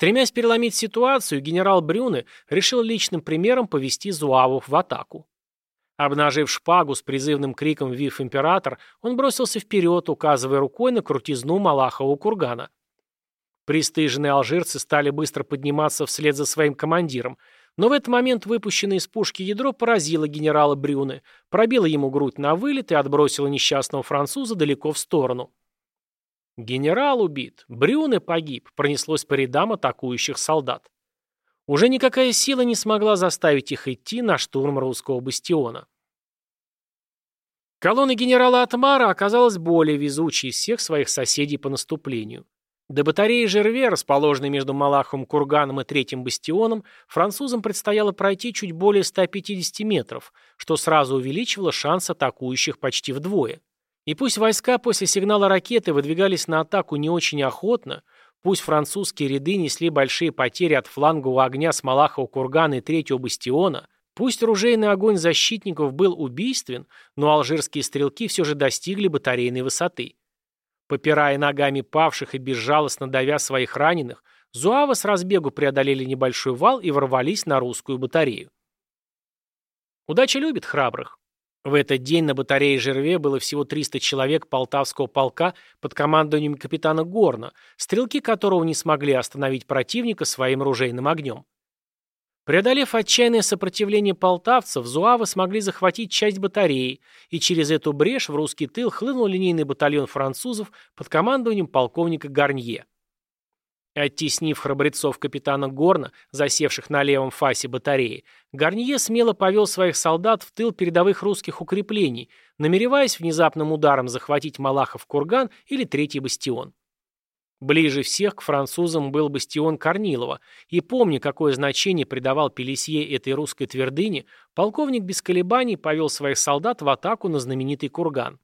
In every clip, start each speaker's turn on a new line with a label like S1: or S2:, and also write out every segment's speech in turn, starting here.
S1: Стремясь переломить ситуацию, генерал Брюне решил личным примером повести зуавов в атаку. Обнажив шпагу с призывным криком «Вив император», он бросился вперед, указывая рукой на крутизну Малахового кургана. Пристыженные алжирцы стали быстро подниматься вслед за своим командиром, но в этот момент выпущенное из пушки ядро поразило генерала Брюне, пробило ему грудь на вылет и отбросило несчастного француза далеко в сторону. «Генерал убит! Брюне погиб!» пронеслось по рядам атакующих солдат. Уже никакая сила не смогла заставить их идти на штурм русского бастиона. Колонна генерала Атмара оказалась более везучей из всех своих соседей по наступлению. До батареи Жерве, расположенной между Малаховым курганом и Третьим бастионом, французам предстояло пройти чуть более 150 метров, что сразу увеличивало шанс атакующих почти вдвое. И пусть войска после сигнала ракеты выдвигались на атаку не очень охотно, пусть французские ряды несли большие потери от флангового огня с Малахова кургана и третьего бастиона, пусть ружейный огонь защитников был убийствен, но алжирские стрелки все же достигли батарейной высоты. Попирая ногами павших и безжалостно давя своих раненых, Зуавы с разбегу преодолели небольшой вал и ворвались на русскую батарею. Удача любит храбрых. В этот день на батарее Жерве было всего 300 человек Полтавского полка под командованием капитана Горна, стрелки которого не смогли остановить противника своим ружейным огнем. Преодолев отчаянное сопротивление полтавцев, зуавы смогли захватить часть батареи, и через эту брешь в русский тыл хлынул линейный батальон французов под командованием полковника Гарнье. Оттеснив храбрецов капитана Горна, засевших на левом фасе батареи, Гарнье смело повел своих солдат в тыл передовых русских укреплений, намереваясь внезапным ударом захватить Малахов курган или Третий бастион. Ближе всех к французам был бастион Корнилова, и помня, какое значение придавал Пелесье этой русской твердыне, полковник без колебаний повел своих солдат в атаку на знаменитый курган.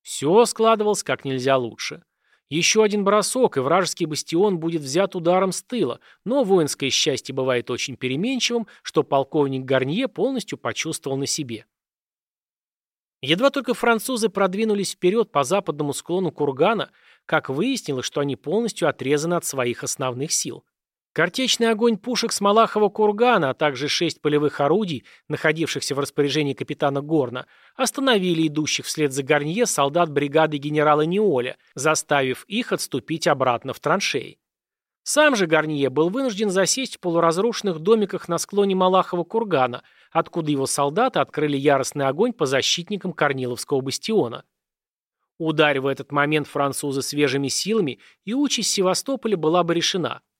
S1: Все складывалось как нельзя лучше. Еще один бросок, и вражеский бастион будет взят ударом с тыла, но воинское счастье бывает очень переменчивым, что полковник Гарнье полностью почувствовал на себе. Едва только французы продвинулись вперед по западному склону кургана, как выяснилось, что они полностью отрезаны от своих основных сил. Картечный огонь пушек с Малахова кургана, а также шесть полевых орудий, находившихся в распоряжении капитана Горна, остановили идущих вслед за Гарнье солдат бригады генерала Неоля, заставив их отступить обратно в траншеи. Сам же Гарнье был вынужден засесть в полуразрушенных домиках на склоне Малахова кургана, откуда его солдаты открыли яростный огонь по защитникам Корниловского бастиона. Ударь в этот момент французы свежими силами, и участь Севастополя была бы решена –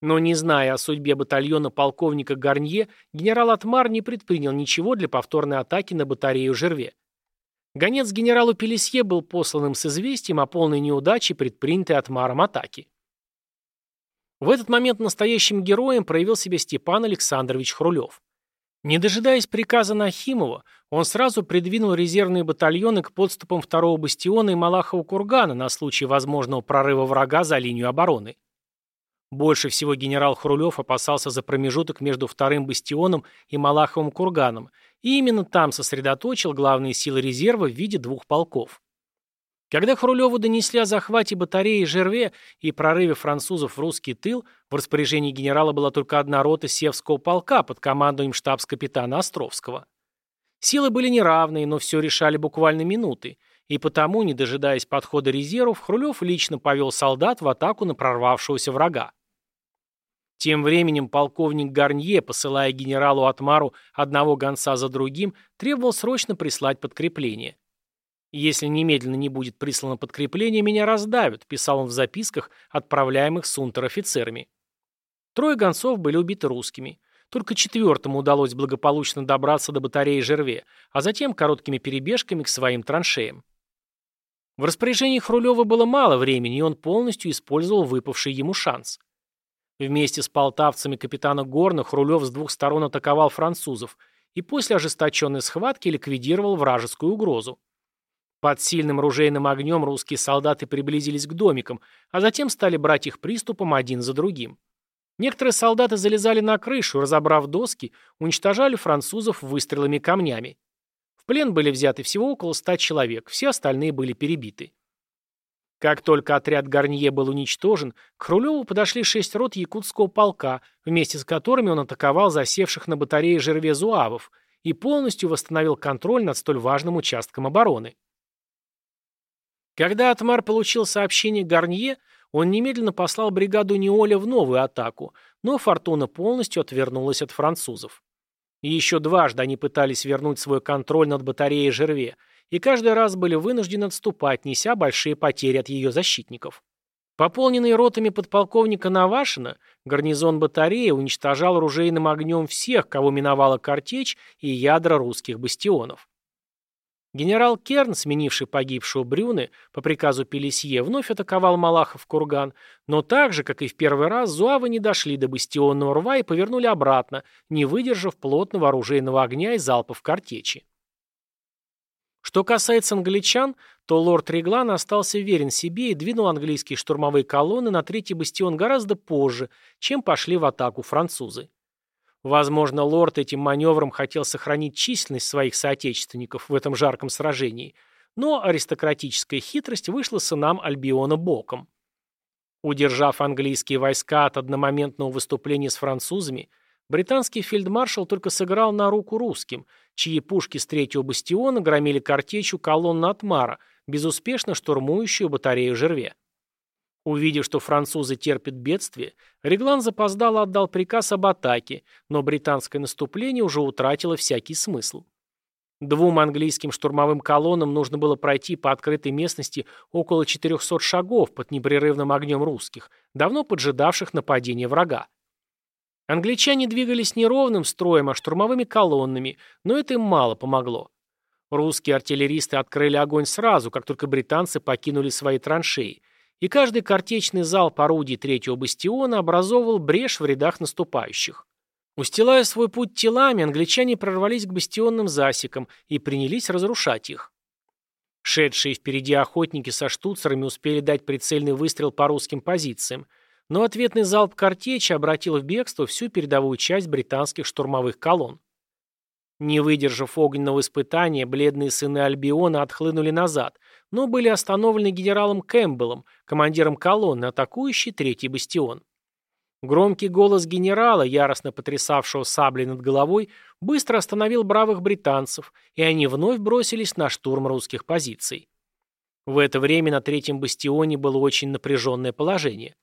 S1: но не зная о судьбе батальона полковника Гарнье, генерал Атмар не предпринял ничего для повторной атаки на батарею Жерве. Гонец генералу Пелесье был посланным с известием о полной неудаче предпринятой Атмаром атаки. В этот момент настоящим героем проявил себя Степан Александрович Хрулев. Не дожидаясь приказа Нахимова, он сразу придвинул резервные батальоны к подступам второго бастиона и Малахова кургана на случай возможного прорыва врага за линию обороны. Больше всего генерал Хрулев опасался за промежуток между вторым бастионом и Малаховым курганом, и именно там сосредоточил главные силы резерва в виде двух полков. Когда Хрулеву донесли о захвате батареи Жерве и прорыве французов в русский тыл, в распоряжении генерала была только одна рота Севского полка под командованием штабс-капитана Островского. Силы были неравные, но все решали буквально минуты, и потому, не дожидаясь подхода резервов, Хрулев лично повел солдат в атаку на прорвавшегося врага. Тем временем полковник Гарнье, посылая генералу Атмару одного гонца за другим, требовал срочно прислать подкрепление. «Если немедленно не будет прислано подкрепление, меня раздавят», писал он в записках, отправляемых с унтер-офицерами. Трое гонцов были убиты русскими. Только четвертому удалось благополучно добраться до батареи Жерве, а затем короткими перебежками к своим траншеям. В распоряжении Хрулева было мало времени, и он полностью использовал выпавший ему шанс. Вместе с полтавцами капитана Горна Хрулев с двух сторон атаковал французов и после ожесточенной схватки ликвидировал вражескую угрозу. Под сильным ружейным огнем русские солдаты приблизились к домикам, а затем стали брать их приступом один за другим. Некоторые солдаты залезали на крышу, разобрав доски, уничтожали французов выстрелами камнями. В плен были взяты всего около ста человек, все остальные были перебиты. Как только отряд Гарнье был уничтожен, к Хрулеву подошли шесть рот якутского полка, вместе с которыми он атаковал засевших на батарее Жерве Зуавов и полностью восстановил контроль над столь важным участком обороны. Когда Атмар получил сообщение Гарнье, он немедленно послал бригаду Неоля в новую атаку, но Фортуна полностью отвернулась от французов. Еще дважды они пытались вернуть свой контроль над батареей Жерве, и каждый раз были вынуждены отступать, неся большие потери от ее защитников. Пополненный ротами подполковника Навашина, гарнизон батареи уничтожал оружейным огнем всех, кого миновала картечь и ядра русских бастионов. Генерал Керн, сменивший погибшего Брюны, по приказу Пелесье, вновь атаковал Малахов курган, но так же, как и в первый раз, зуавы не дошли до бастионного рва и повернули обратно, не выдержав плотного оружейного огня и залпов картечи. Что касается англичан, то лорд Реглан остался верен себе и двинул английские штурмовые колонны на третий бастион гораздо позже, чем пошли в атаку французы. Возможно, лорд этим маневром хотел сохранить численность своих соотечественников в этом жарком сражении, но аристократическая хитрость вышла сынам Альбиона боком. Удержав английские войска от одномоментного выступления с французами, британский фельдмаршал только сыграл на руку русским, чьи пушки с третьего бастиона громили картечью колонну Атмара, безуспешно штурмующую батарею Жерве. Увидев, что французы терпят бедствие, Реглан запоздало отдал приказ об атаке, но британское наступление уже утратило всякий смысл. Двум английским штурмовым колоннам нужно было пройти по открытой местности около 400 шагов под непрерывным огнем русских, давно поджидавших нападения врага. Англичане двигались не ровным строем, а штурмовыми колоннами, но это им мало помогло. Русские артиллеристы открыли огонь сразу, как только британцы покинули свои траншеи, и каждый картечный залп орудий третьего бастиона образовывал брешь в рядах наступающих. Устилая свой путь телами, англичане прорвались к бастионным засекам и принялись разрушать их. Шедшие впереди охотники со штуцерами успели дать прицельный выстрел по русским позициям, но ответный залп картечи обратил в бегство всю передовую часть британских штурмовых колонн. Не выдержав огненного испытания, бледные сыны Альбиона отхлынули назад, но были остановлены генералом Кэмпбеллом, командиром колонны, атакующей третий бастион. Громкий голос генерала, яростно потрясавшего саблей над головой, быстро остановил бравых британцев, и они вновь бросились на штурм русских позиций. В это время на третьем бастионе было очень напряженное положение.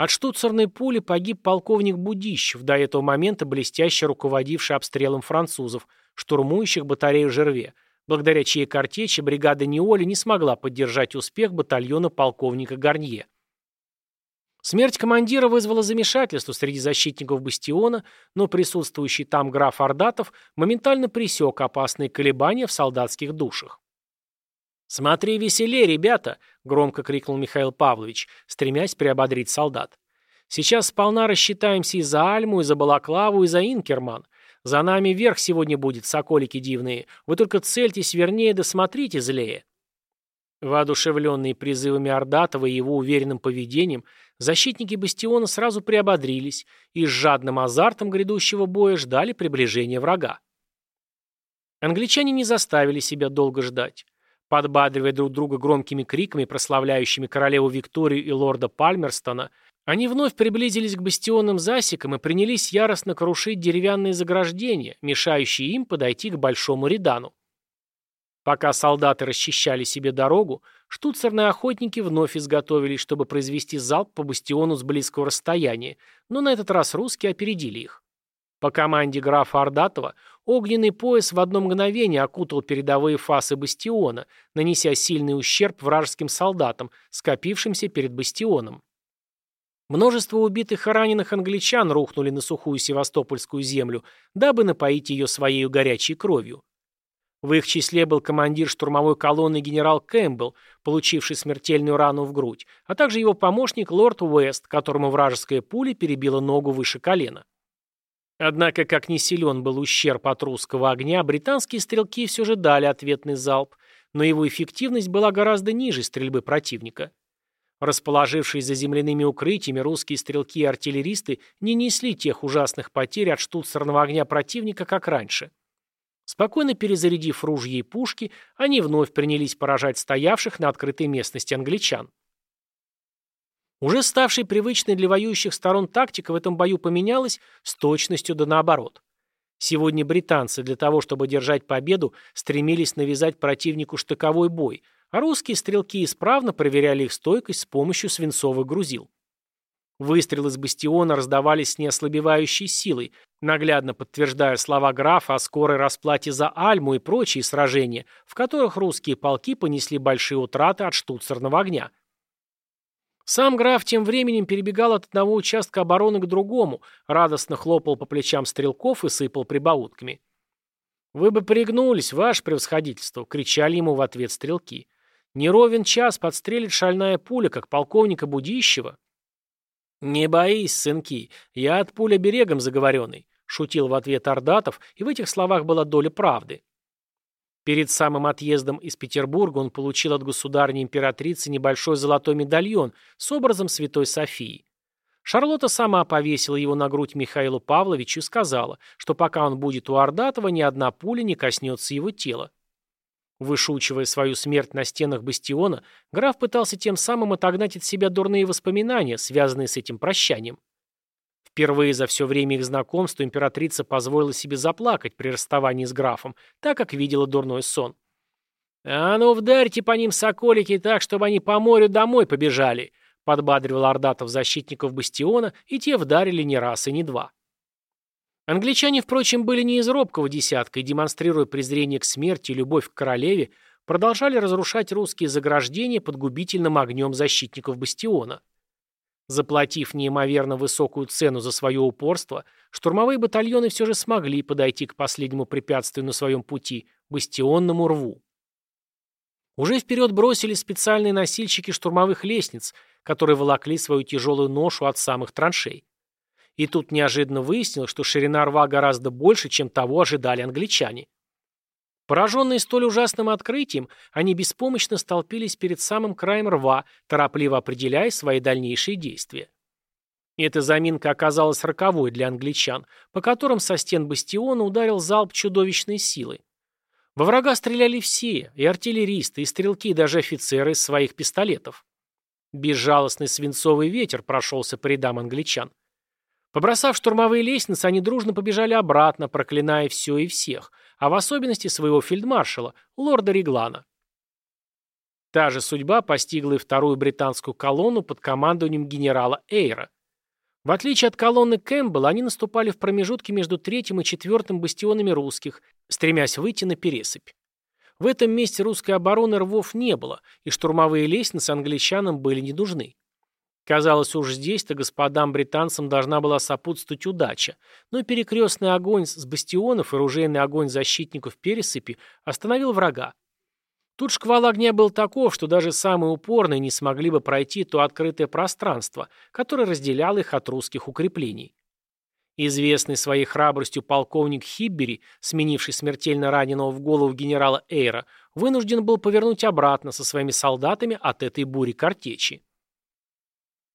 S1: От штуцерной пули погиб полковник Будищев, до этого момента блестяще руководивший обстрелом французов, штурмующих батарею Жерве, благодаря чьей картечи бригада Неоли не смогла поддержать успех батальона полковника Гарнье. Смерть командира вызвала замешательство среди защитников бастиона, но присутствующий там граф Ордатов моментально пресек опасные колебания в солдатских душах. «Смотри веселее, ребята!» — громко крикнул Михаил Павлович, стремясь приободрить солдат. «Сейчас сполна рассчитаемся и за Альму, и за Балаклаву, и за Инкерман. За нами верх сегодня будет, соколики дивные. Вы только цельтесь вернее да смотрите злее». Воодушевленные призывами Ордатова и его уверенным поведением, защитники бастиона сразу приободрились и с жадным азартом грядущего боя ждали приближения врага. Англичане не заставили себя долго ждать. Подбадривая друг друга громкими криками, прославляющими королеву Викторию и лорда Пальмерстона, они вновь приблизились к бастионным засекам и принялись яростно крушить деревянные заграждения, мешающие им подойти к большому редану. Пока солдаты расчищали себе дорогу, штуцерные охотники вновь изготовились, чтобы произвести залп по бастиону с близкого расстояния, но на этот раз русские опередили их. По команде графа Ордатова огненный пояс в одно мгновение окутал передовые фасы бастиона, нанеся сильный ущерб вражеским солдатам, скопившимся перед бастионом. Множество убитых и раненых англичан рухнули на сухую севастопольскую землю, дабы напоить ее своей горячей кровью. В их числе был командир штурмовой колонны генерал Кэмпбелл, получивший смертельную рану в грудь, а также его помощник лорд Уэст, которому вражеская пуля перебила ногу выше колена. Однако, как не силен был ущерб от русского огня, британские стрелки все же дали ответный залп, но его эффективность была гораздо ниже стрельбы противника. Расположившись за земляными укрытиями, русские стрелки и артиллеристы не несли тех ужасных потерь от штуцерного огня противника, как раньше. Спокойно перезарядив ружья и пушки, они вновь принялись поражать стоявших на открытой местности англичан. Уже ставшей привычной для воюющих сторон тактика в этом бою поменялась с точностью да наоборот. Сегодня британцы для того, чтобы держать победу, стремились навязать противнику штыковой бой, а русские стрелки исправно проверяли их стойкость с помощью свинцовых грузил. Выстрелы с бастиона раздавались с неослабевающей силой, наглядно подтверждая слова графа о скорой расплате за Альму и прочие сражения, в которых русские полки понесли большие утраты от штуцерного огня. Сам граф тем временем перебегал от одного участка обороны к другому, радостно хлопал по плечам стрелков и сыпал прибаутками. «Вы бы пригнулись, ваше превосходительство!» — кричали ему в ответ стрелки. «Не ровен час подстрелит шальная пуля, как полковника Будищева». «Не боись, сынки, я от пуля берегом заговоренный», — шутил в ответ Ордатов, и в этих словах была доля правды. Перед самым отъездом из Петербурга он получил от государни-императрицы небольшой золотой медальон с образом Святой Софии. Шарлотта сама повесила его на грудь Михаилу Павловичу и сказала, что пока он будет у Ордатова, ни одна пуля не коснется его тела. Вышучивая свою смерть на стенах бастиона, граф пытался тем самым отогнать от себя дурные воспоминания, связанные с этим прощанием. Впервые за все время их знакомства императрица позволила себе заплакать при расставании с графом, так как видела дурной сон. «А ну, вдарьте по ним соколики так, чтобы они по морю домой побежали», подбадривал Ордатов защитников бастиона, и те вдарили не раз и не два. Англичане, впрочем, были не из робкого десятка и, демонстрируя презрение к смерти и любовь к королеве, продолжали разрушать русские заграждения под губительным огнем защитников бастиона. Заплатив неимоверно высокую цену за свое упорство, штурмовые батальоны все же смогли подойти к последнему препятствию на своем пути – бастионному рву. Уже вперед бросили специальные носильщики штурмовых лестниц, которые волокли свою тяжелую ношу от самых траншей. И тут неожиданно выяснилось, что ширина рва гораздо больше, чем того ожидали англичане. Пораженные столь ужасным открытием, они беспомощно столпились перед самым краем рва, торопливо определяя свои дальнейшие действия. Эта заминка оказалась роковой для англичан, по которым со стен бастиона ударил залп чудовищной силы. Во врага стреляли все, и артиллеристы, и стрелки, и даже офицеры из своих пистолетов. Безжалостный свинцовый ветер прошелся по рядам англичан. Побросав штурмовые лестницы, они дружно побежали обратно, проклиная все и всех, а в особенности своего фельдмаршала, лорда Реглана. Та же судьба постигла и вторую британскую колонну под командованием генерала Эйра. В отличие от колонны Кэмпбелла, они наступали в промежутке между третьим и четвертым бастионами русских, стремясь выйти на пересыпь. В этом месте русской обороны рвов не было, и штурмовые лестницы англичанам были не нужны. Казалось, уж здесь-то господам британцам должна была сопутствовать удача, но перекрестный огонь с бастионов и ружейный огонь защитников пересыпи остановил врага. Тут шквал огня был таков, что даже самые упорные не смогли бы пройти то открытое пространство, которое разделяло их от русских укреплений. Известный своей храбростью полковник Хиббери, сменивший смертельно раненого в голову генерала Эйра, вынужден был повернуть обратно со своими солдатами от этой бури картечи.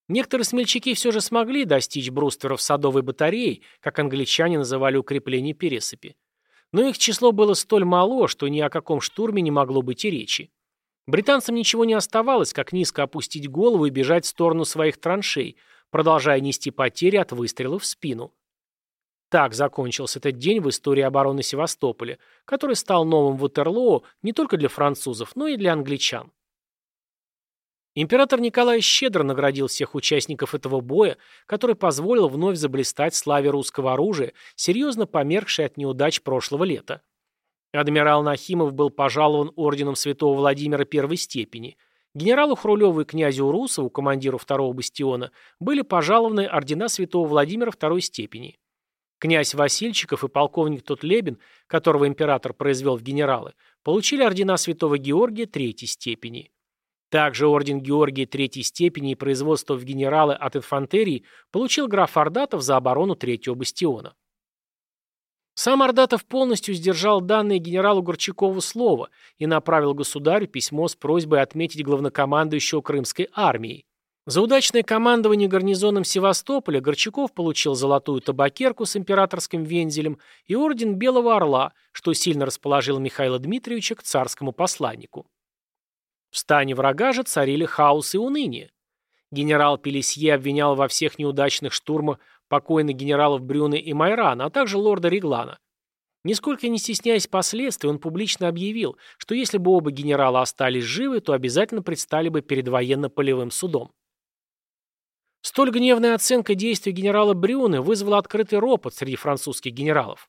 S1: Некоторые смельчаки все же смогли достичь брустверов садовой батареи, как англичане называли укрепление пересыпи. Но их число было столь мало, что ни о каком штурме не могло быть и речи. Британцам ничего не оставалось, как низко опустить голову и бежать в сторону своих траншей, продолжая нести потери от выстрелов в спину. Так закончился этот день в истории обороны Севастополя, который стал новым Ватерлоо не только для французов, но и для англичан. Император Николай щедро наградил всех участников этого боя, который позволил вновь заблистать славе русского оружия, серьезно померкшей от неудач прошлого лета. Адмирал Нахимов был пожалован орденом святого Владимира первой степени. Генералу Хрулеву и князю Урусову, командиру второго бастиона, были пожалованы ордена святого Владимира второй степени. Князь Васильчиков и полковник Тотлебин, которого император произвел в генералы, получили ордена святого Георгия третьей степени. Также орден Георгия третьей степени и производство в генералы от инфантерии получил граф Ордатов за оборону третьего бастиона. Сам Ордатов полностью сдержал данное генералу Горчакову слово и направил государю письмо с просьбой отметить главнокомандующего Крымской армией. За удачное командование гарнизоном Севастополя Горчаков получил золотую табакерку с императорским вензелем и орден Белого Орла, что сильно расположил Михаила Дмитриевича к царскому посланнику. В стане врага же царили хаос и уныние. Генерал Пелесье обвинял во всех неудачных штурмах покойных генералов Брюна и Майрана, а также лорда Реглана. Нисколько не стесняясь последствий, он публично объявил, что если бы оба генерала остались живы, то обязательно предстали бы перед военно-полевым судом. Столь гневная оценка действий генерала Брюны вызвала открытый ропот среди французских генералов.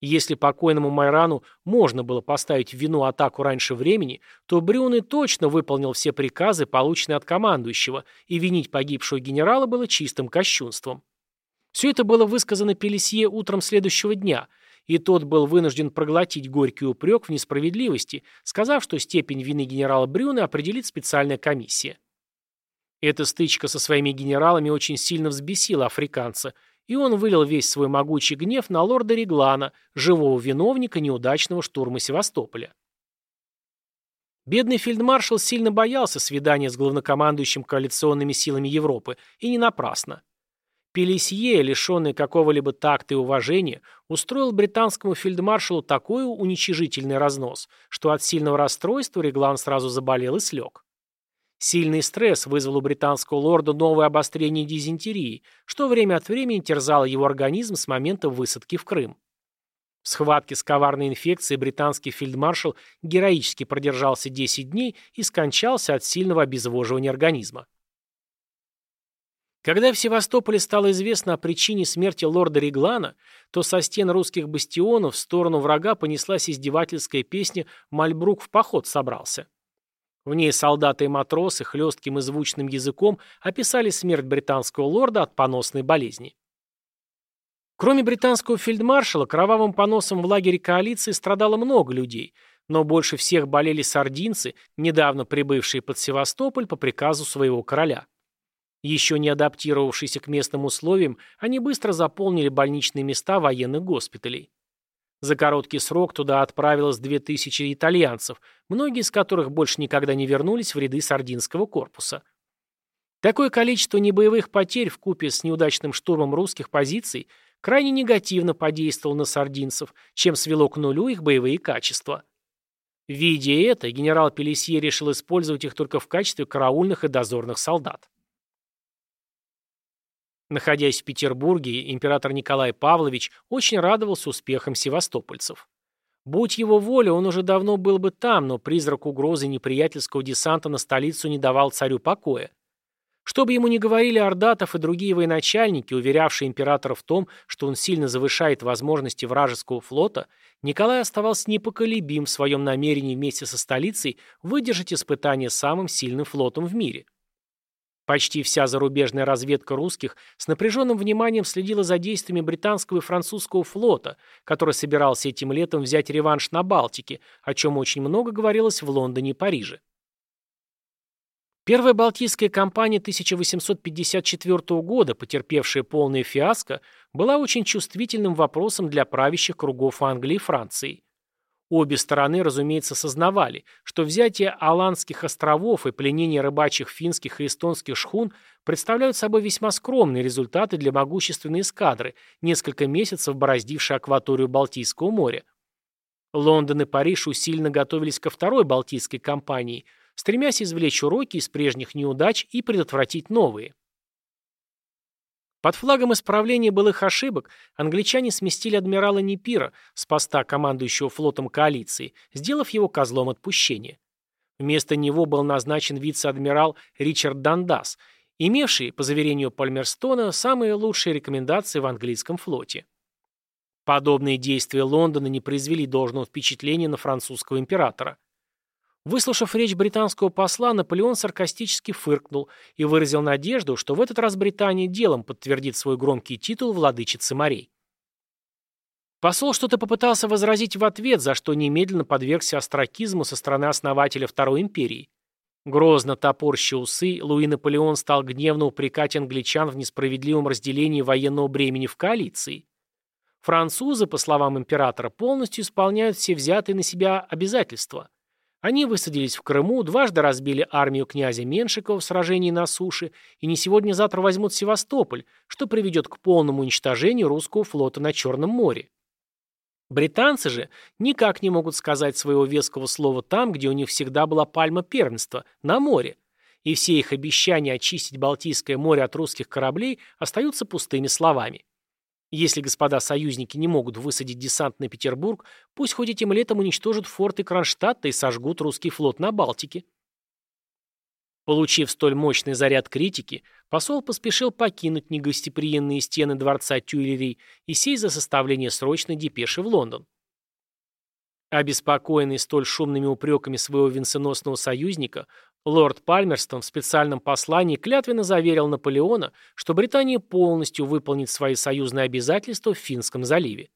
S1: Если покойному Майрану можно было поставить в вину атаку раньше времени, то Брюны точно выполнил все приказы, полученные от командующего, и винить погибшего генерала было чистым кощунством. Все это было высказано Пелесье утром следующего дня, и тот был вынужден проглотить горький упрек в несправедливости, сказав, что степень вины генерала Брюна определит специальная комиссия. Эта стычка со своими генералами очень сильно взбесила африканца, и он вылил весь свой могучий гнев на лорда Реглана, живого виновника неудачного штурма Севастополя. Бедный фельдмаршал сильно боялся свидания с главнокомандующим коалиционными силами Европы, и не напрасно. Пелесье, лишенный какого-либо такта и уважения, устроил британскому фельдмаршалу такой уничижительный разнос, что от сильного расстройства Реглан сразу заболел и слег. Сильный стресс вызвал у британского лорда новое обострение дизентерии, что время от времени терзало его организм с момента высадки в Крым. В схватке с коварной инфекцией британский фельдмаршал героически продержался 10 дней и скончался от сильного обезвоживания организма. Когда в Севастополе стало известно о причине смерти лорда Реглана, то со стен русских бастионов в сторону врага понеслась издевательская песня «Мальбрук в поход собрался». В ней солдаты и матросы хлестким и звучным языком описали смерть британского лорда от поносной болезни. Кроме британского фельдмаршала, кровавым поносом в лагере коалиции страдало много людей, но больше всех болели сардинцы, недавно прибывшие под Севастополь по приказу своего короля. Еще не адаптировавшиеся к местным условиям, они быстро заполнили больничные места военных госпиталей. За короткий срок туда отправилось 2000 итальянцев, многие из которых больше никогда не вернулись в ряды сардинского корпуса. Такое количество небоевых потерь в купе с неудачным штурмом русских позиций крайне негативно подействовало на сардинцев, чем свело к нулю их боевые качества. Видя это, генерал Пелесье решил использовать их только в качестве караульных и дозорных солдат. Находясь в Петербурге, император Николай Павлович очень радовался успехам севастопольцев. Будь его воля, он уже давно был бы там, но призрак угрозы неприятельского десанта на столицу не давал царю покоя. Что бы ему ни говорили Ордатов и другие военачальники, уверявшие императора в том, что он сильно завышает возможности вражеского флота, Николай оставался непоколебим в своем намерении вместе со столицей выдержать испытание самым сильным флотом в мире. Почти вся зарубежная разведка русских с напряженным вниманием следила за действиями британского и французского флота, который собирался этим летом взять реванш на Балтике, о чем очень много говорилось в Лондоне и Париже. Первая Балтийская кампания 1854 года, потерпевшая полное фиаско, была очень чувствительным вопросом для правящих кругов Англии и Франции. Обе стороны, разумеется, сознавали, что взятие Аландских островов и пленение рыбачьих финских и эстонских шхун представляют собой весьма скромные результаты для могущественной эскадры, несколько месяцев бороздившей акваторию Балтийского моря. Лондон и Париж усиленно готовились ко второй Балтийской кампании, стремясь извлечь уроки из прежних неудач и предотвратить новые. Под флагом исправления былых ошибок англичане сместили адмирала Непира с поста командующего флотом коалиции, сделав его козлом отпущения. Вместо него был назначен вице-адмирал Ричард Дандас, имевший, по заверению Пальмерстона, самые лучшие рекомендации в английском флоте. Подобные действия Лондона не произвели должного впечатления на французского императора. Выслушав речь британского посла, Наполеон саркастически фыркнул и выразил надежду, что в этот раз Британия делом подтвердит свой громкий титул владычицы морей. Посол что-то попытался возразить в ответ, за что немедленно подвергся остракизму со стороны основателя Второй империи. Грозно топорща усы, Луи Наполеон стал гневно упрекать англичан в несправедливом разделении военного бремени в коалиции. Французы, по словам императора, полностью исполняют все взятые на себя обязательства. Они высадились в Крыму, дважды разбили армию князя Меншикова в сражении на суше и не сегодня-завтра возьмут Севастополь, что приведет к полному уничтожению русского флота на Черном море. Британцы же никак не могут сказать своего веского слова там, где у них всегда была пальма первенства, на море. и все их обещания очистить Балтийское море от русских кораблей остаются пустыми словами. Если господа союзники не могут высадить десант на Петербург, пусть хоть этим летом уничтожат форты Кронштадта и сожгут русский флот на Балтике. Получив столь мощный заряд критики, посол поспешил покинуть негостеприимные стены дворца Тюильри и сесть за составление срочной депеши в Лондон. Обеспокоенный столь шумными упреками своего венценосного союзника, лорд Пальмерстон в специальном послании клятвенно заверил Наполеона, что Британия полностью выполнит свои союзные обязательства в Финском заливе.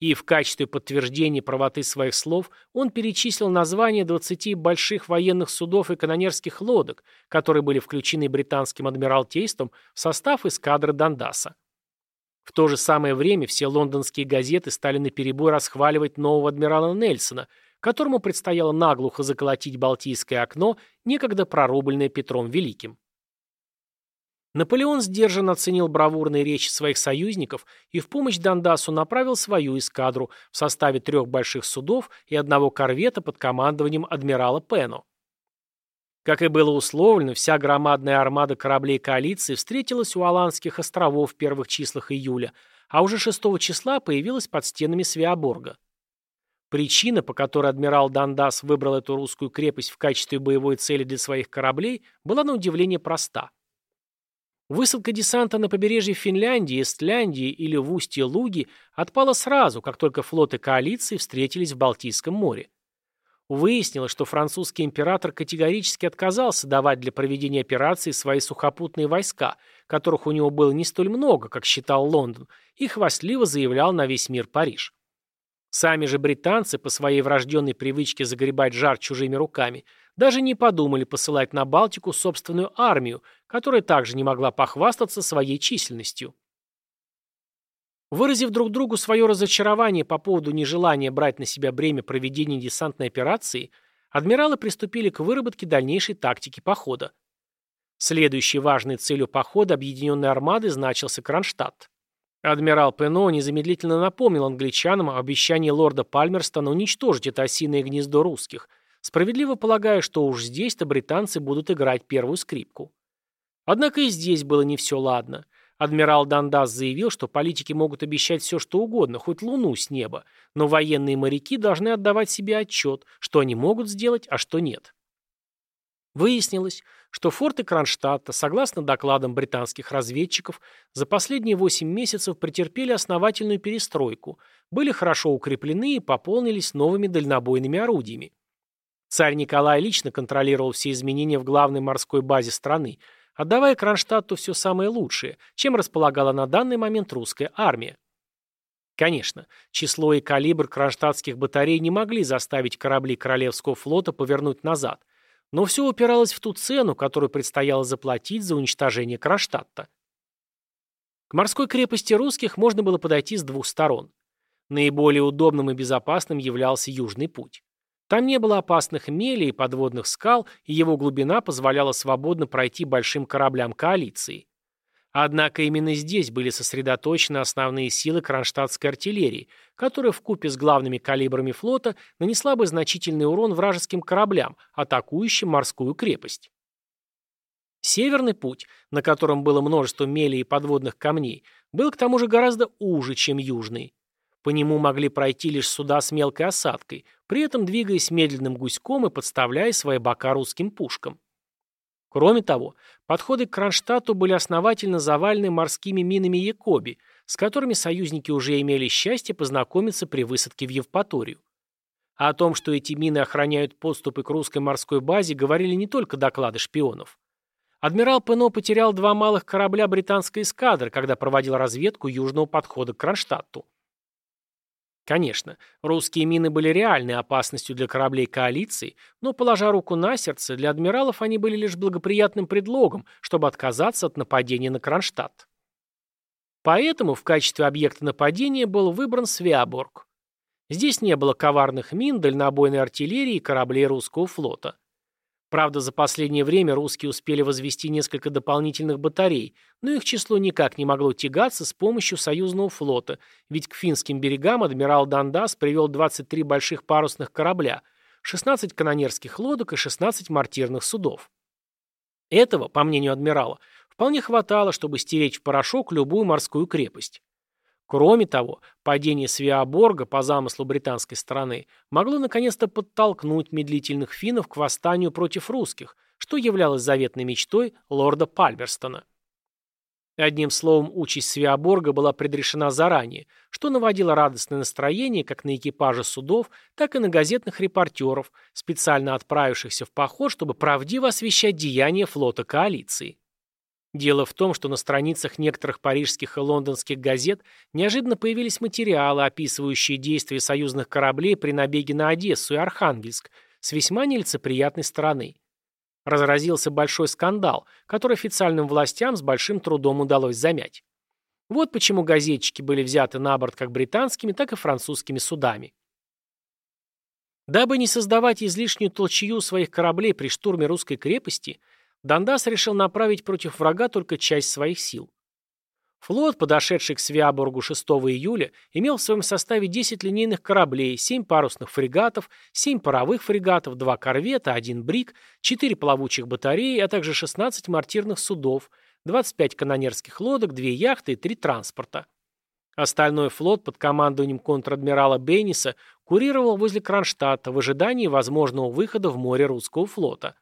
S1: И в качестве подтверждения правоты своих слов он перечислил названия 20 больших военных судов и канонерских лодок, которые были включены британским адмиралтейством в состав эскадры Дандаса. В то же самое время все лондонские газеты стали наперебой расхваливать нового адмирала Нельсона, которому предстояло наглухо заколотить Балтийское окно, некогда прорубленное Петром Великим. Наполеон сдержанно оценил бравурные речи своих союзников и в помощь Дандасу направил свою эскадру в составе трех больших судов и одного корвета под командованием адмирала Пено. Как и было условлено, вся громадная армада кораблей коалиции встретилась у Аландских островов в первых числах июля, а уже 6 числа появилась под стенами Свеоборга. Причина, по которой адмирал Дандас выбрал эту русскую крепость в качестве боевой цели для своих кораблей, была на удивление проста. Высадка десанта на побережье Финляндии, Эстляндии или в устье Луги отпала сразу, как только флоты коалиции встретились в Балтийском море. Выяснилось, что французский император категорически отказался давать для проведения операции свои сухопутные войска, которых у него было не столь много, как считал Лондон, и хвастливо заявлял на весь мир Париж. Сами же британцы, по своей врожденной привычке загребать жар чужими руками, даже не подумали посылать на Балтику собственную армию, которая также не могла похвастаться своей численностью. Выразив друг другу свое разочарование по поводу нежелания брать на себя бремя проведения десантной операции, адмиралы приступили к выработке дальнейшей тактики похода. Следующей важной целью похода объединенной армады значился Кронштадт. Адмирал Пено незамедлительно напомнил англичанам о обещании лорда Пальмерстона уничтожить это осиное гнездо русских, справедливо полагая, что уж здесь-то британцы будут играть первую скрипку. Однако и здесь было не все ладно. Адмирал Дандас заявил, что политики могут обещать все, что угодно, хоть луну с неба, но военные моряки должны отдавать себе отчет, что они могут сделать, а что нет. Выяснилось, что форты Кронштадта, согласно докладам британских разведчиков, за последние 8 месяцев претерпели основательную перестройку, были хорошо укреплены и пополнились новыми дальнобойными орудиями. Царь Николай лично контролировал все изменения в главной морской базе страны – отдавая Кронштадту все самое лучшее, чем располагала на данный момент русская армия. Конечно, число и калибр кронштадтских батарей не могли заставить корабли Королевского флота повернуть назад, но все упиралось в ту цену, которую предстояло заплатить за уничтожение Кронштадта. К морской крепости русских можно было подойти с двух сторон. Наиболее удобным и безопасным являлся южный путь. Там не было опасных мелей и подводных скал, и его глубина позволяла свободно пройти большим кораблям коалиции. Однако именно здесь были сосредоточены основные силы кронштадтской артиллерии, которая вкупе с главными калибрами флота нанесла бы значительный урон вражеским кораблям, атакующим морскую крепость. Северный путь, на котором было множество мелей и подводных камней, был к тому же гораздо уже, чем южный. По нему могли пройти лишь суда с мелкой осадкой, при этом двигаясь медленным гуськом и подставляя свои бока русским пушкам. Кроме того, подходы к Кронштадту были основательно завалены морскими минами Якоби, с которыми союзники уже имели счастье познакомиться при высадке в Евпаторию. А о том, что эти мины охраняют подступы к русской морской базе, говорили не только доклады шпионов. Адмирал Пено потерял два малых корабля британской эскадры, когда проводил разведку южного подхода к Кронштадту. Конечно, русские мины были реальной опасностью для кораблей коалиции, но, положа руку на сердце, для адмиралов они были лишь благоприятным предлогом, чтобы отказаться от нападения на Кронштадт. Поэтому в качестве объекта нападения был выбран Свеаборг. Здесь не было коварных мин, дальнобойной артиллерии и кораблей русского флота. Правда, за последнее время русские успели возвести несколько дополнительных батарей, но их число никак не могло тягаться с помощью союзного флота, ведь к финским берегам адмирал Дандас привел 23 больших парусных корабля, 16 канонерских лодок и 16 мортирных судов. Этого, по мнению адмирала, вполне хватало, чтобы стереть в порошок любую морскую крепость. Кроме того, падение Свиаборга по замыслу британской стороны могло наконец-то подтолкнуть медлительных финнов к восстанию против русских, что являлось заветной мечтой лорда Пальмерстона. Одним словом, участь Свиаборга была предрешена заранее, что наводило радостное настроение как на экипаже судов, так и на газетных репортеров, специально отправившихся в поход, чтобы правдиво освещать деяния флота коалиции. Дело в том, что на страницах некоторых парижских и лондонских газет неожиданно появились материалы, описывающие действия союзных кораблей при набеге на Одессу и Архангельск с весьма нелицеприятной стороны. Разразился большой скандал, который официальным властям с большим трудом удалось замять. Вот почему газетчики были взяты на борт как британскими, так и французскими судами. Дабы не создавать излишнюю толчью своих кораблей при штурме русской крепости, Дандас решил направить против врага только часть своих сил. Флот, подошедший к Свиаборгу 6 июля, имел в своем составе 10 линейных кораблей, 7 парусных фрегатов, 7 паровых фрегатов, 2 корвета, 1 брик, 4 плавучих батареи, а также 16 мортирных судов, 25 канонерских лодок, 2 яхты и 3 транспорта. Остальной флот под командованием контр-адмирала Бенниса курировал возле Кронштадта в ожидании возможного выхода в море русского флота.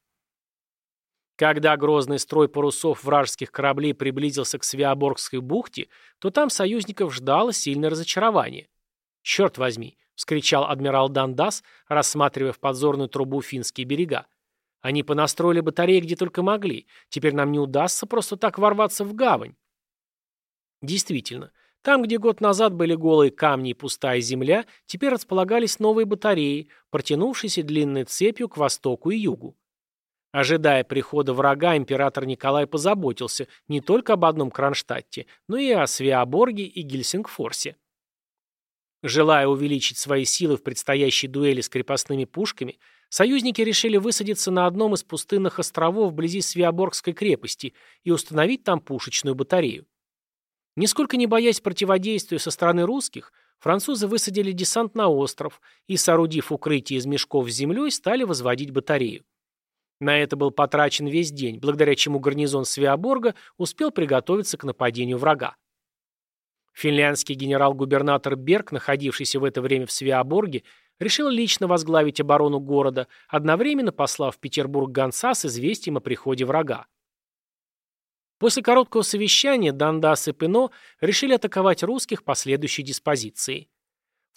S1: Когда грозный строй парусов вражеских кораблей приблизился к Свиаборгской бухте, то там союзников ждало сильное разочарование. «Черт возьми!» — вскричал адмирал Дандас, рассматривая в подзорную трубу финские берега. «Они понастроили батареи где только могли. Теперь нам не удастся просто так ворваться в гавань». Действительно, там, где год назад были голые камни и пустая земля, теперь располагались новые батареи, протянувшиеся длинной цепью к востоку и югу. Ожидая прихода врага, император Николай позаботился не только об одном Кронштадте, но и о Свиаборге и Гельсингфорсе. Желая увеличить свои силы в предстоящей дуэли с крепостными пушками, союзники решили высадиться на одном из пустынных островов вблизи Свиаборгской крепости и установить там пушечную батарею. Нисколько не боясь противодействия со стороны русских, французы высадили десант на остров и, соорудив укрытие из мешков с землей, стали возводить батарею. На это был потрачен весь день, благодаря чему гарнизон Свиаборга успел приготовиться к нападению врага. Финляндский генерал-губернатор Берг, находившийся в это время в Свиаборге, решил лично возглавить оборону города, одновременно послав в Петербург гонца с известием о приходе врага. После короткого совещания Дандас и Пино решили атаковать русских по следующей диспозиции.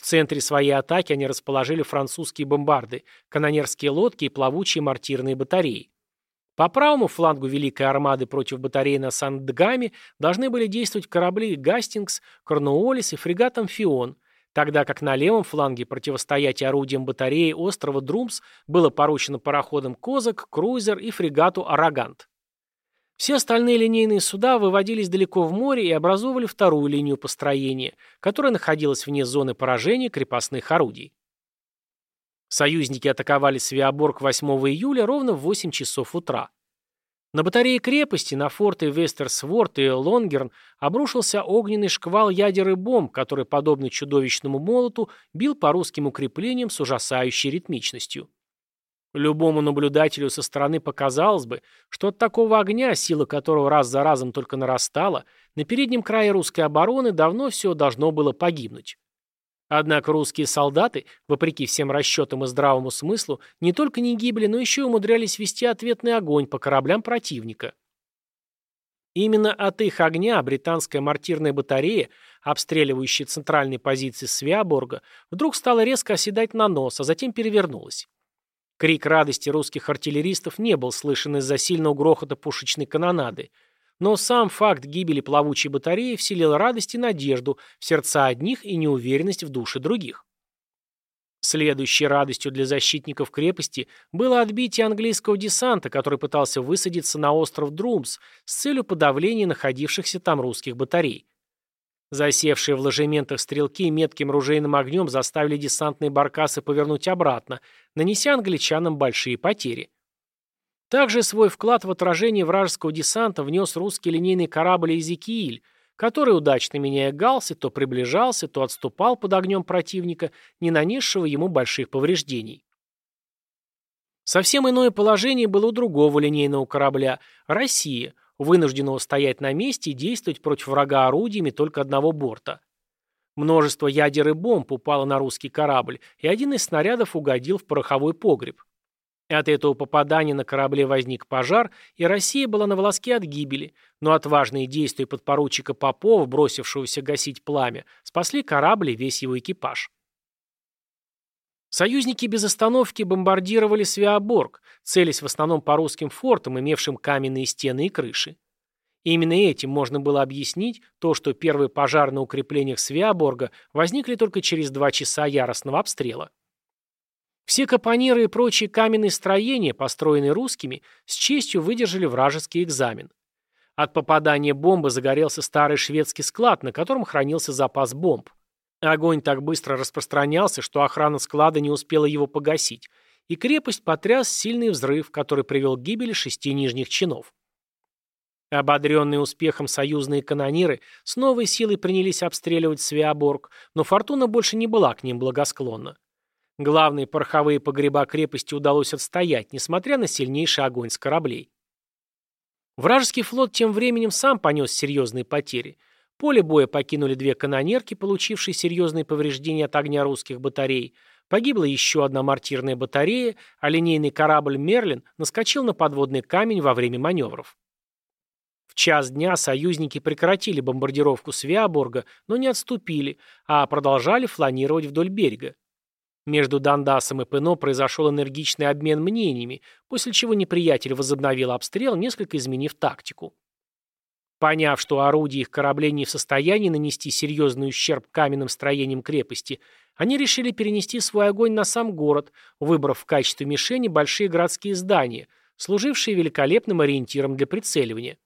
S1: В центре своей атаки они расположили французские бомбарды, канонерские лодки и плавучие мортирные батареи. По правому флангу Великой Армады против батареи на Сандгаме должны были действовать корабли «Гастингс», «Корнуоллис» и фрегат «Амфион», тогда как на левом фланге противостоять орудиям батареи острова Друмс было поручено пароходам «Козак», «Круизер» и фрегату «Арагант». Все остальные линейные суда выводились далеко в море и образовывали вторую линию построения, которая находилась вне зоны поражения крепостных орудий. Союзники атаковали Свиаборг 8 июля ровно в 8 часов утра. На батарее крепости, на форты Вестерсворт и Лонгерн обрушился огненный шквал ядер и бомб, который, подобно чудовищному молоту, бил по русским укреплениям с ужасающей ритмичностью. Любому наблюдателю со стороны показалось бы, что от такого огня, сила которого раз за разом только нарастала, на переднем крае русской обороны давно все должно было погибнуть. Однако русские солдаты, вопреки всем расчетам и здравому смыслу, не только не гибли, но еще и умудрялись вести ответный огонь по кораблям противника. Именно от их огня британская мортирная батарея, обстреливающая центральные позиции Свиаборга, вдруг стала резко оседать на нос, а затем перевернулась. Крик радости русских артиллеристов не был слышен из-за сильного грохота пушечной канонады, но сам факт гибели плавучей батареи вселил радость и надежду в сердца одних и неуверенность в душе других. Следующей радостью для защитников крепости было отбитие английского десанта, который пытался высадиться на остров Друмс с целью подавления находившихся там русских батарей. Засевшие в ложементах стрелки метким ружейным огнем заставили десантные баркасы повернуть обратно, нанеся англичанам большие потери. Также свой вклад в отражение вражеского десанта внес русский линейный корабль «Эзекииль», который, удачно меняя галсы, то приближался, то отступал под огнем противника, не нанесшего ему больших повреждений. Совсем иное положение было у другого линейного корабля – «Россия», вынужденного стоять на месте и действовать против врага орудиями только одного борта. Множество ядер и бомб упало на русский корабль, и один из снарядов угодил в пороховой погреб. От этого попадания на корабле возник пожар, и Россия была на волоске от гибели, но отважные действия подпоручика Попова, бросившегося гасить пламя, спасли корабль и весь его экипаж. Союзники без остановки бомбардировали Свиаборг, целясь в основном по русским фортам, имевшим каменные стены и крыши. Именно этим можно было объяснить то, что первые пожары на укреплениях Свиаборга возникли только через два часа яростного обстрела. Все капониры и прочие каменные строения, построенные русскими, с честью выдержали вражеский экзамен. От попадания бомбы загорелся старый шведский склад, на котором хранился запас бомб. Огонь так быстро распространялся, что охрана склада не успела его погасить, и крепость потряс сильный взрыв, который привел к гибели шести нижних чинов. Ободренные успехом союзные канониры с новой силой принялись обстреливать Свиаборг, но фортуна больше не была к ним благосклонна. Главные пороховые погреба крепости удалось отстоять, несмотря на сильнейший огонь с кораблей. Вражеский флот тем временем сам понес серьезные потери – Поле боя покинули две канонерки, получившие серьезные повреждения от огня русских батарей. Погибла еще одна мортирная батарея, а линейный корабль «Мерлин» наскочил на подводный камень во время маневров. В час дня союзники прекратили бомбардировку Свиаборга, но не отступили, а продолжали фланировать вдоль берега. Между Дандасом и Пено произошел энергичный обмен мнениями, после чего неприятель возобновил обстрел, несколько изменив тактику. Поняв, что орудия их кораблей не в состоянии нанести серьезный ущерб каменным строениям крепости, они решили перенести свой огонь на сам город, выбрав в качестве мишени большие городские здания, служившие великолепным ориентиром для прицеливания.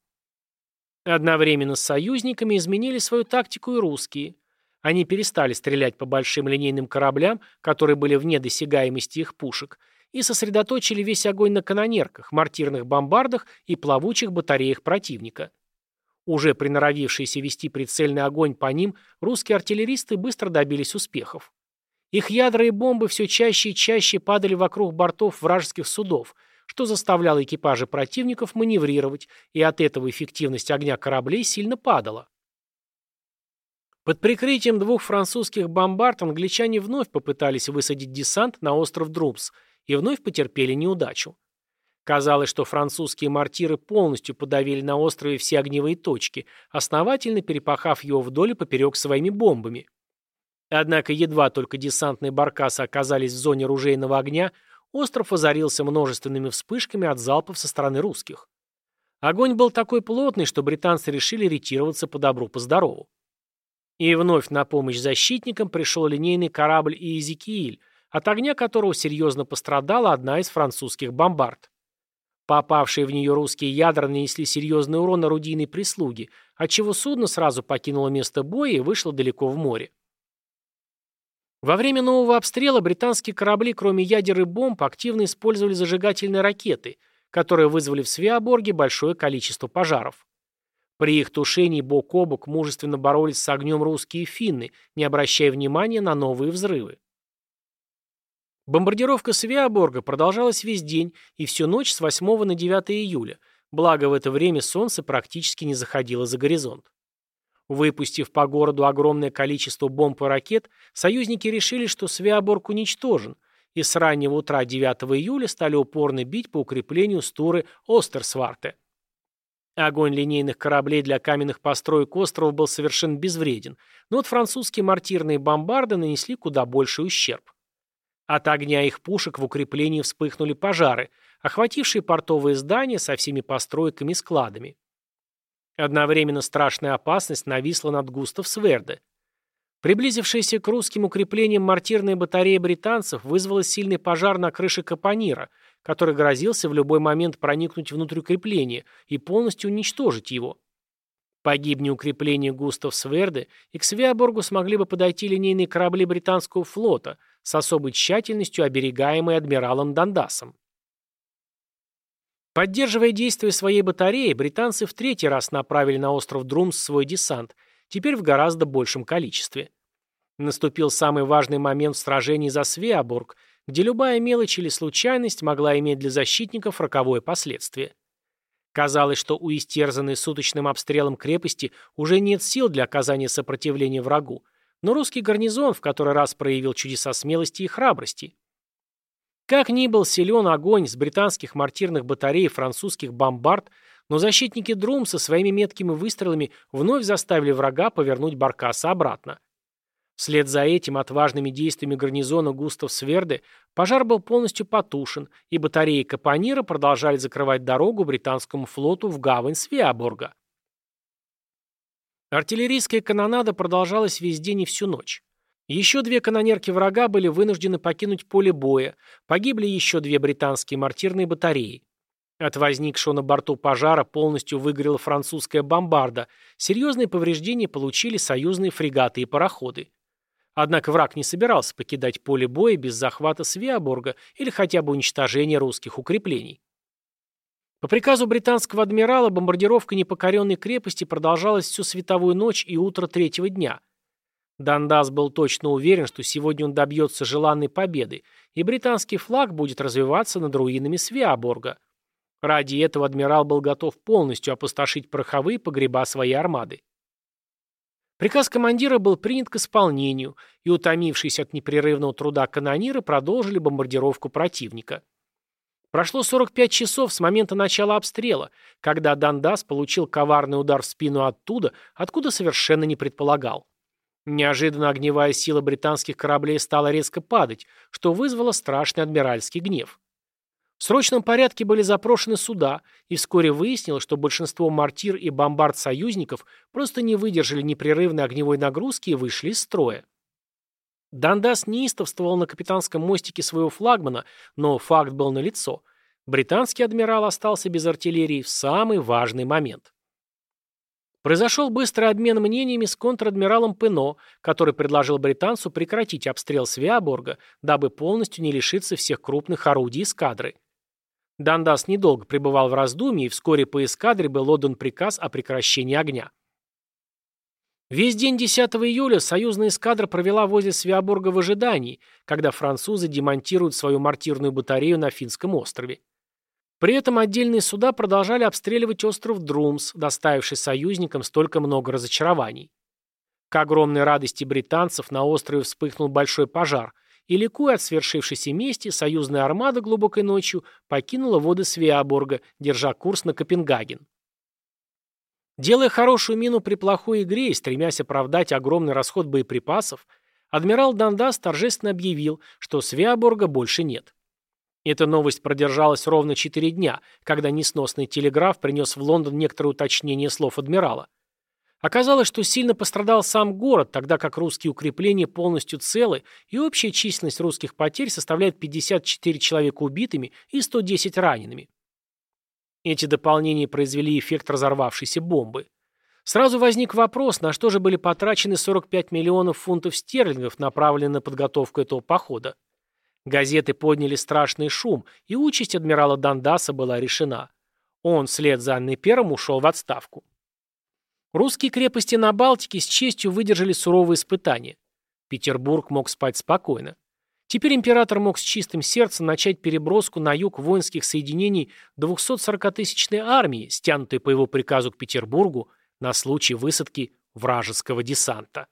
S1: Одновременно с союзниками изменили свою тактику и русские. Они перестали стрелять по большим линейным кораблям, которые были вне досягаемости их пушек, и сосредоточили весь огонь на канонерках, мортирных бомбардах и плавучих батареях противника. Уже приноровившиеся вести прицельный огонь по ним, русские артиллеристы быстро добились успехов. Их ядра и бомбы все чаще и чаще падали вокруг бортов вражеских судов, что заставляло экипажи противников маневрировать, и от этого эффективность огня кораблей сильно падала. Под прикрытием двух французских бомбард англичане вновь попытались высадить десант на остров Друмс и вновь потерпели неудачу. Казалось, что французские мортиры полностью подавили на острове все огневые точки, основательно перепахав его вдоль и поперек своими бомбами. Однако едва только десантные баркасы оказались в зоне ружейного огня, остров озарился множественными вспышками от залпов со стороны русских. Огонь был такой плотный, что британцы решили ретироваться по добру, по здорову. И вновь на помощь защитникам пришел линейный корабль Иезекииль, от огня которого серьезно пострадала одна из французских бомбард. Попавшие в нее русские ядра нанесли серьезный урон орудийной прислуги, отчего судно сразу покинуло место боя и вышло далеко в море. Во время нового обстрела британские корабли, кроме ядер и бомб, активно использовали зажигательные ракеты, которые вызвали в Свиаборге большое количество пожаров. При их тушении бок о бок мужественно боролись с огнем русские финны, не обращая внимания на новые взрывы. Бомбардировка Свиаборга продолжалась весь день и всю ночь с 8 на 9 июля, благо в это время солнце практически не заходило за горизонт. Выпустив по городу огромное количество бомб и ракет, союзники решили, что Свиаборг уничтожен, и с раннего утра 9 июля стали упорно бить по укреплению стуры Остерсварте. Огонь линейных кораблей для каменных построек острова был совершенно безвреден, но вот французские мортирные бомбарды нанесли куда больший ущерб. От огня их пушек в укреплении вспыхнули пожары, охватившие портовые здания со всеми постройками и складами. Одновременно страшная опасность нависла над Густав-Сверде. Приблизившаяся к русским укреплениям мортирная батарея британцев вызвала сильный пожар на крыше Капонира, который грозился в любой момент проникнуть внутрь укрепления и полностью уничтожить его. Погибни укрепление Густав-Сверде, и к Свиаборгу смогли бы подойти линейные корабли британского флота – с особой тщательностью оберегаемый адмиралом Дандасом. Поддерживая действия своей батареи, британцы в третий раз направили на остров Друмс свой десант, теперь в гораздо большем количестве. Наступил самый важный момент в сражении за Свеабург, где любая мелочь или случайность могла иметь для защитников роковое последствие. Казалось, что у истерзанной суточным обстрелом крепости уже нет сил для оказания сопротивления врагу, но русский гарнизон в который раз проявил чудеса смелости и храбрости. Как ни был силен огонь с британских мортирных батарей и французских бомбард, но защитники Друм со своими меткими выстрелами вновь заставили врага повернуть Баркаса обратно. Вслед за этим отважными действиями гарнизона Густав Сверде пожар был полностью потушен, и батареи Капонира продолжали закрывать дорогу британскому флоту в гавань Свиаборга. Артиллерийская канонада продолжалась весь день и всю ночь. Еще две канонерки врага были вынуждены покинуть поле боя, погибли еще две британские мортирные батареи. От возникшего на борту пожара полностью выгорела французская бомбарда, серьезные повреждения получили союзные фрегаты и пароходы. Однако враг не собирался покидать поле боя без захвата Свиаборга или хотя бы уничтожения русских укреплений. По приказу британского адмирала бомбардировка непокоренной крепости продолжалась всю световую ночь и утро третьего дня. Дандас был точно уверен, что сегодня он добьется желанной победы, и британский флаг будет развиваться над руинами Свиаборга. Ради этого адмирал был готов полностью опустошить пороховые погреба своей армады. Приказ командира был принят к исполнению, и утомившись от непрерывного труда канониры продолжили бомбардировку противника. Прошло 45 часов с момента начала обстрела, когда Дандас получил коварный удар в спину оттуда, откуда совершенно не предполагал. Неожиданно огневая сила британских кораблей стала резко падать, что вызвало страшный адмиральский гнев. В срочном порядке были запрошены суда, и вскоре выяснилось, что большинство мортир и бомбард союзников просто не выдержали непрерывной огневой нагрузки и вышли из строя. Дандас неистовствовал на капитанском мостике своего флагмана, но факт был налицо. Британский адмирал остался без артиллерии в самый важный момент. Произошел быстрый обмен мнениями с контр-адмиралом Пено, который предложил британцу прекратить обстрел Свиаборга, дабы полностью не лишиться всех крупных орудий эскадры. Дандас недолго пребывал в раздумье, и вскоре по эскадре был отдан приказ о прекращении огня. Весь день 10 июля союзная эскадра провела возле Свиаборга в ожидании, когда французы демонтируют свою мортирную батарею на Финском острове. При этом отдельные суда продолжали обстреливать остров Друмс, доставивший союзникам столько много разочарований. К огромной радости британцев на острове вспыхнул большой пожар – и, ликуя от свершившейся мести, союзная армада глубокой ночью покинула воды Свиаборга, держа курс на Копенгаген. Делая хорошую мину при плохой игре и стремясь оправдать огромный расход боеприпасов, адмирал Дандас торжественно объявил, что Свиаборга больше нет. Эта новость продержалась ровно четыре дня, когда несносный телеграф принес в Лондон некоторые уточнения слов адмирала. Оказалось, что сильно пострадал сам город, тогда как русские укрепления полностью целы, и общая численность русских потерь составляет 54 человека убитыми и 110 ранеными. Эти дополнения произвели эффект разорвавшейся бомбы. Сразу возник вопрос, на что же были потрачены 45 миллионов фунтов стерлингов, направленные на подготовку этого похода. Газеты подняли страшный шум, и участь адмирала Дандаса была решена. Он вслед за Анной Первым ушел в отставку. Русские крепости на Балтике с честью выдержали суровые испытания. Петербург мог спать спокойно. Теперь император мог с чистым сердцем начать переброску на юг воинских соединений 240-тысячной армии, стянутой по его приказу к Петербургу на случай высадки вражеского десанта.